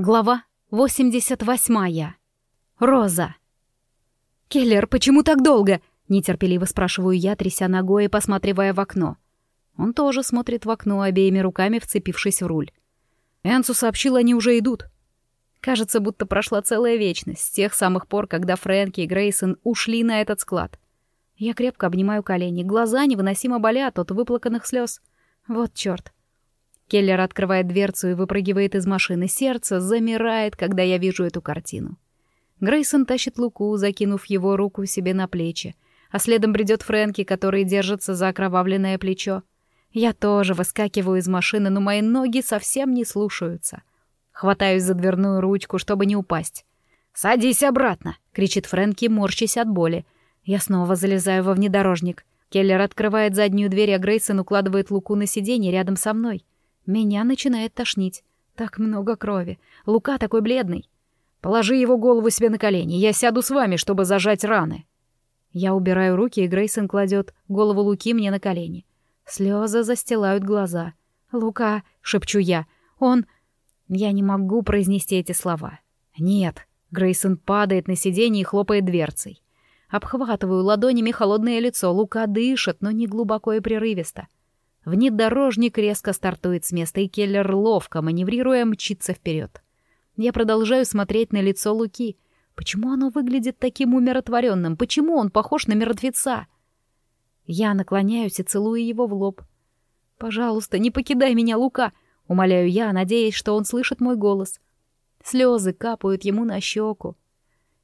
Глава 88. Роза. «Келлер, почему так долго?» — нетерпеливо спрашиваю я, тряся ногой и посматривая в окно. Он тоже смотрит в окно, обеими руками вцепившись в руль. Энсу сообщил, они уже идут. Кажется, будто прошла целая вечность с тех самых пор, когда Фрэнки и Грейсон ушли на этот склад. Я крепко обнимаю колени, глаза невыносимо болят от выплаканных слез. Вот чёрт. Келлер открывает дверцу и выпрыгивает из машины. Сердце замирает, когда я вижу эту картину. Грейсон тащит Луку, закинув его руку себе на плечи, а следом бредет Фрэнки, который держится за окровавленное плечо. Я тоже выскакиваю из машины, но мои ноги совсем не слушаются. Хватаюсь за дверную ручку, чтобы не упасть. «Садись обратно!» — кричит Фрэнки, морщась от боли. Я снова залезаю во внедорожник. Келлер открывает заднюю дверь, а Грейсон укладывает Луку на сиденье рядом со мной. Меня начинает тошнить. Так много крови. Лука такой бледный. Положи его голову себе на колени. Я сяду с вами, чтобы зажать раны. Я убираю руки, и Грейсон кладет голову Луки мне на колени. Слезы застилают глаза. «Лука», — шепчу я, — «он...» Я не могу произнести эти слова. «Нет». Грейсон падает на сиденье и хлопает дверцей. Обхватываю ладонями холодное лицо. Лука дышит, но не глубоко и прерывисто. Внедорожник резко стартует с места, и Келлер ловко, маневрируя, мчится вперед. Я продолжаю смотреть на лицо Луки. Почему оно выглядит таким умиротворенным? Почему он похож на мертвеца? Я наклоняюсь и целую его в лоб. «Пожалуйста, не покидай меня, Лука!» — умоляю я, надеясь, что он слышит мой голос. Слезы капают ему на щеку.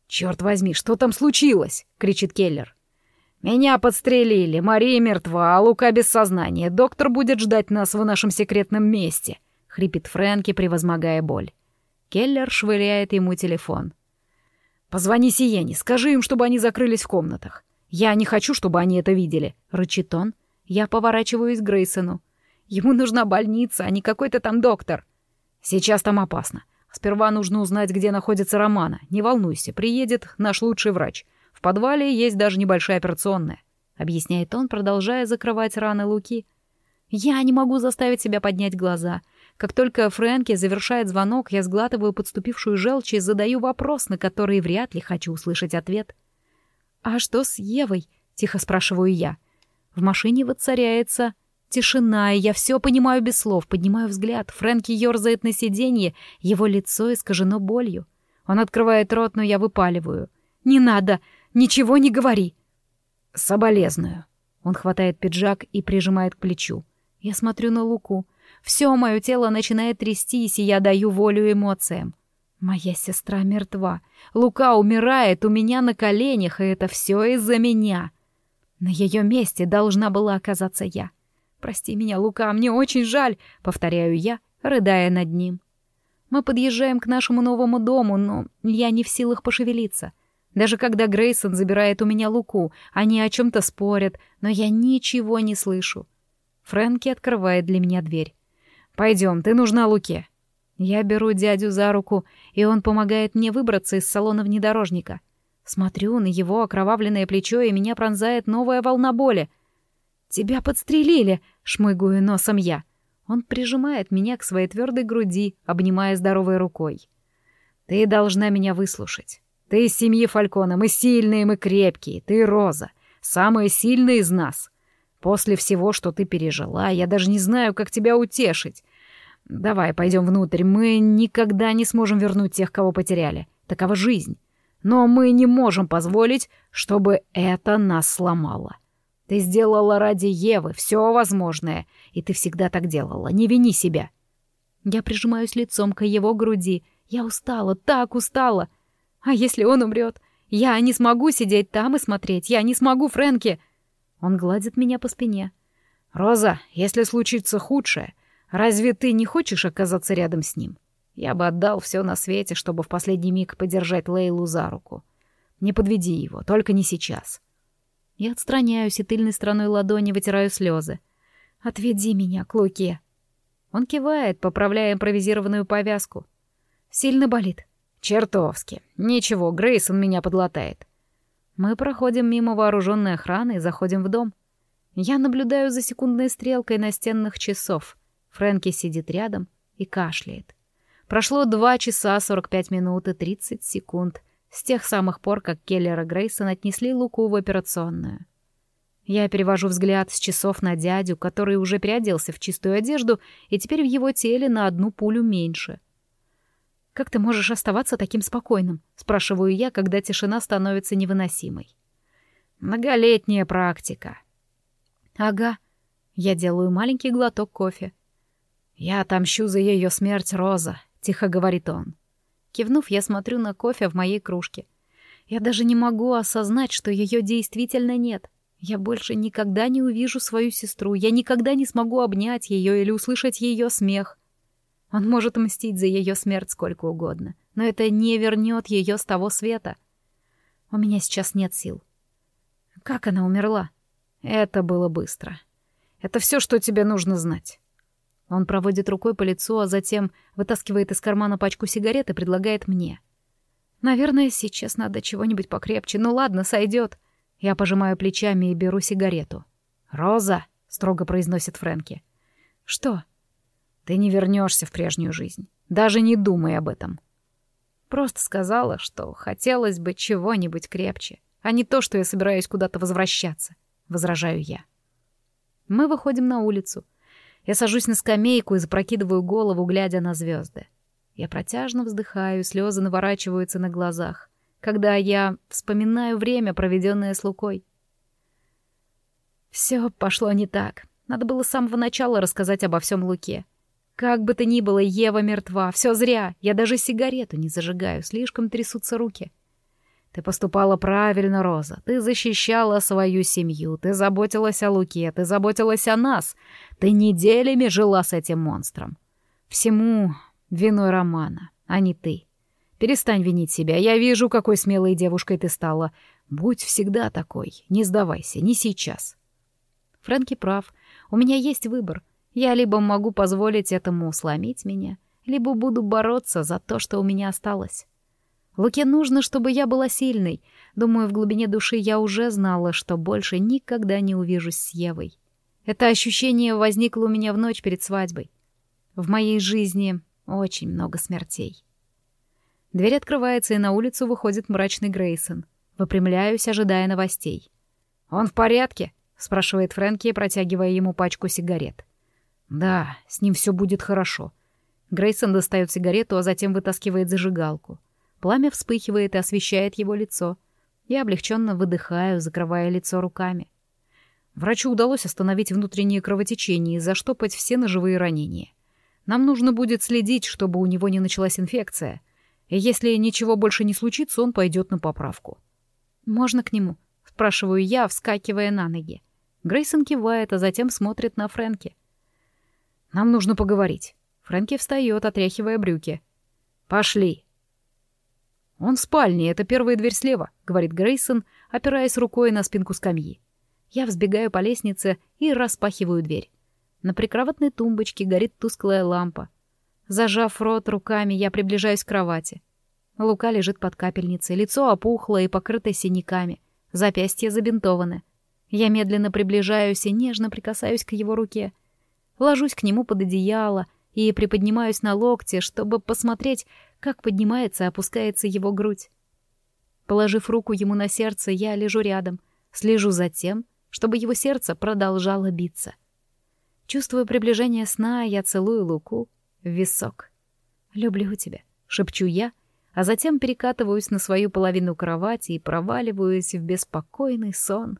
«Черт возьми, что там случилось?» — кричит Келлер. «Меня подстрелили, Мария мертва, а Лука без сознания. Доктор будет ждать нас в нашем секретном месте», — хрипит Фрэнки, превозмогая боль. Келлер швыряет ему телефон. «Позвони Сиене, скажи им, чтобы они закрылись в комнатах. Я не хочу, чтобы они это видели», — рычит он. Я поворачиваюсь к Грейсону. «Ему нужна больница, а не какой-то там доктор». «Сейчас там опасно. Сперва нужно узнать, где находится Романа. Не волнуйся, приедет наш лучший врач подвале есть даже небольшая операционная», — объясняет он, продолжая закрывать раны Луки. «Я не могу заставить себя поднять глаза. Как только Фрэнки завершает звонок, я сглатываю подступившую желчь и задаю вопрос, на который вряд ли хочу услышать ответ. «А что с Евой?» — тихо спрашиваю я. В машине воцаряется тишина, и я все понимаю без слов. Поднимаю взгляд. Фрэнки ерзает на сиденье, его лицо искажено болью. Он открывает рот, но я выпаливаю. «Не надо! Ничего не говори!» «Соболезную». Он хватает пиджак и прижимает к плечу. Я смотрю на Луку. Все мое тело начинает трястись, и я даю волю эмоциям. Моя сестра мертва. Лука умирает у меня на коленях, и это все из-за меня. На ее месте должна была оказаться я. «Прости меня, Лука, мне очень жаль», — повторяю я, рыдая над ним. Мы подъезжаем к нашему новому дому, но я не в силах пошевелиться — даже когда Грейсон забирает у меня луку, они о чем-то спорят, но я ничего не слышу. Фрэнки открывает для меня дверь. «Пойдем, ты нужна Луке». Я беру дядю за руку, и он помогает мне выбраться из салона внедорожника. Смотрю на его окровавленное плечо, и меня пронзает новая волна боли. «Тебя подстрелили!» — шмыгаю носом я. Он прижимает меня к своей твердой груди, обнимая здоровой рукой. «Ты должна меня выслушать. Ты из семьи Фалькона, мы сильные, мы крепкие, ты Роза, самая сильная из нас. После всего, что ты пережила, я даже не знаю, как тебя утешить. Давай, пойдем внутрь, мы никогда не сможем вернуть тех, кого потеряли. Такова жизнь. Но мы не можем позволить, чтобы это нас сломало. Ты сделала ради Евы все возможное, и ты всегда так делала. Не вини себя. Я прижимаюсь лицом к его груди. Я устала, так устала. А если он умрет? Я не смогу сидеть там и смотреть. Я не смогу, Фрэнки. Он гладит меня по спине. Роза, если случится худшее, разве ты не хочешь оказаться рядом с ним? Я бы отдал все на свете, чтобы в последний миг подержать Лейлу за руку. Не подведи его, только не сейчас. Я отстраняюсь и тыльной стороной ладони вытираю слезы. «Отведи меня к Луке». Он кивает, поправляя импровизированную повязку. «Сильно болит?» «Чертовски. Ничего, Грейсон меня подлатает». Мы проходим мимо вооруженной охраны и заходим в дом. Я наблюдаю за секундной стрелкой настенных часов. Фрэнки сидит рядом и кашляет. Прошло 2 часа 45 минут и 30 секунд с тех самых пор, как Келлер и Грейсон отнесли Луку в операционную. Я перевожу взгляд с часов на дядю, который уже переоделся в чистую одежду, и теперь в его теле на одну пулю меньше. «Как ты можешь оставаться таким спокойным?» — спрашиваю я, когда тишина становится невыносимой. «Многолетняя практика». «Ага». Я делаю маленький глоток кофе. «Я отомщу за ее смерть, Роза», — тихо говорит он. Кивнув, я смотрю на кофе в моей кружке. Я даже не могу осознать, что ее действительно нет. Я больше никогда не увижу свою сестру, я никогда не смогу обнять ее или услышать ее смех. Он может мстить за ее смерть сколько угодно, но это не вернет ее с того света. У меня сейчас нет сил. Как она умерла? Это было быстро. Это все, что тебе нужно знать. Он проводит рукой по лицу, а затем вытаскивает из кармана пачку сигарет и предлагает мне. Наверное, сейчас надо чего-нибудь покрепче. Ну ладно, сойдет. Я пожимаю плечами и беру сигарету. «Роза!» — строго произносит Фрэнки. «Что?» «Ты не вернешься в прежнюю жизнь. Даже не думай об этом». Просто сказала, что хотелось бы чего-нибудь крепче, а не то, что я собираюсь куда-то возвращаться, — возражаю я. Мы выходим на улицу. Я сажусь на скамейку и запрокидываю голову, глядя на звезды. Я протяжно вздыхаю, слезы наворачиваются на глазах когда я вспоминаю время, проведенное с Лукой. Все пошло не так. Надо было с самого начала рассказать обо всем Луке. Как бы то ни было, Ева мертва. Все зря. Я даже сигарету не зажигаю. Слишком трясутся руки. Ты поступала правильно, Роза. Ты защищала свою семью. Ты заботилась о Луке. Ты заботилась о нас. Ты неделями жила с этим монстром. Всему виной Романа, а не ты. Перестань винить себя. Я вижу, какой смелой девушкой ты стала. Будь всегда такой. Не сдавайся, не сейчас. Фрэнки прав. У меня есть выбор. Я либо могу позволить этому сломить меня, либо буду бороться за то, что у меня осталось. Луке нужно, чтобы я была сильной. Думаю, в глубине души я уже знала, что больше никогда не увижусь с Евой. Это ощущение возникло у меня в ночь перед свадьбой. В моей жизни очень много смертей. Дверь открывается, и на улицу выходит мрачный Грейсон. Выпрямляюсь, ожидая новостей. «Он в порядке?» — спрашивает Фрэнки, протягивая ему пачку сигарет. «Да, с ним все будет хорошо». Грейсон достает сигарету, а затем вытаскивает зажигалку. Пламя вспыхивает и освещает его лицо. Я облегченно выдыхаю, закрывая лицо руками. Врачу удалось остановить внутреннее кровотечение и заштопать все ножевые ранения. Нам нужно будет следить, чтобы у него не началась инфекция — и если ничего больше не случится, он пойдет на поправку. «Можно к нему?» — спрашиваю я, вскакивая на ноги. Грейсон кивает, а затем смотрит на Фрэнки. «Нам нужно поговорить». Фрэнки встает, отряхивая брюки. «Пошли». «Он в спальне, это первая дверь слева», — говорит Грейсон, опираясь рукой на спинку скамьи. Я взбегаю по лестнице и распахиваю дверь. На прикроватной тумбочке горит тусклая лампа. Зажав рот руками, я приближаюсь к кровати. Лука лежит под капельницей, лицо опухло и покрыто синяками, запястья забинтованы. Я медленно приближаюсь и нежно прикасаюсь к его руке. Ложусь к нему под одеяло и приподнимаюсь на локте, чтобы посмотреть, как поднимается и опускается его грудь. Положив руку ему на сердце, я лежу рядом, слежу за тем, чтобы его сердце продолжало биться. Чувствуя приближение сна, я целую Луку, в висок. «Люблю тебя», — шепчу я, а затем перекатываюсь на свою половину кровати и проваливаюсь в беспокойный сон.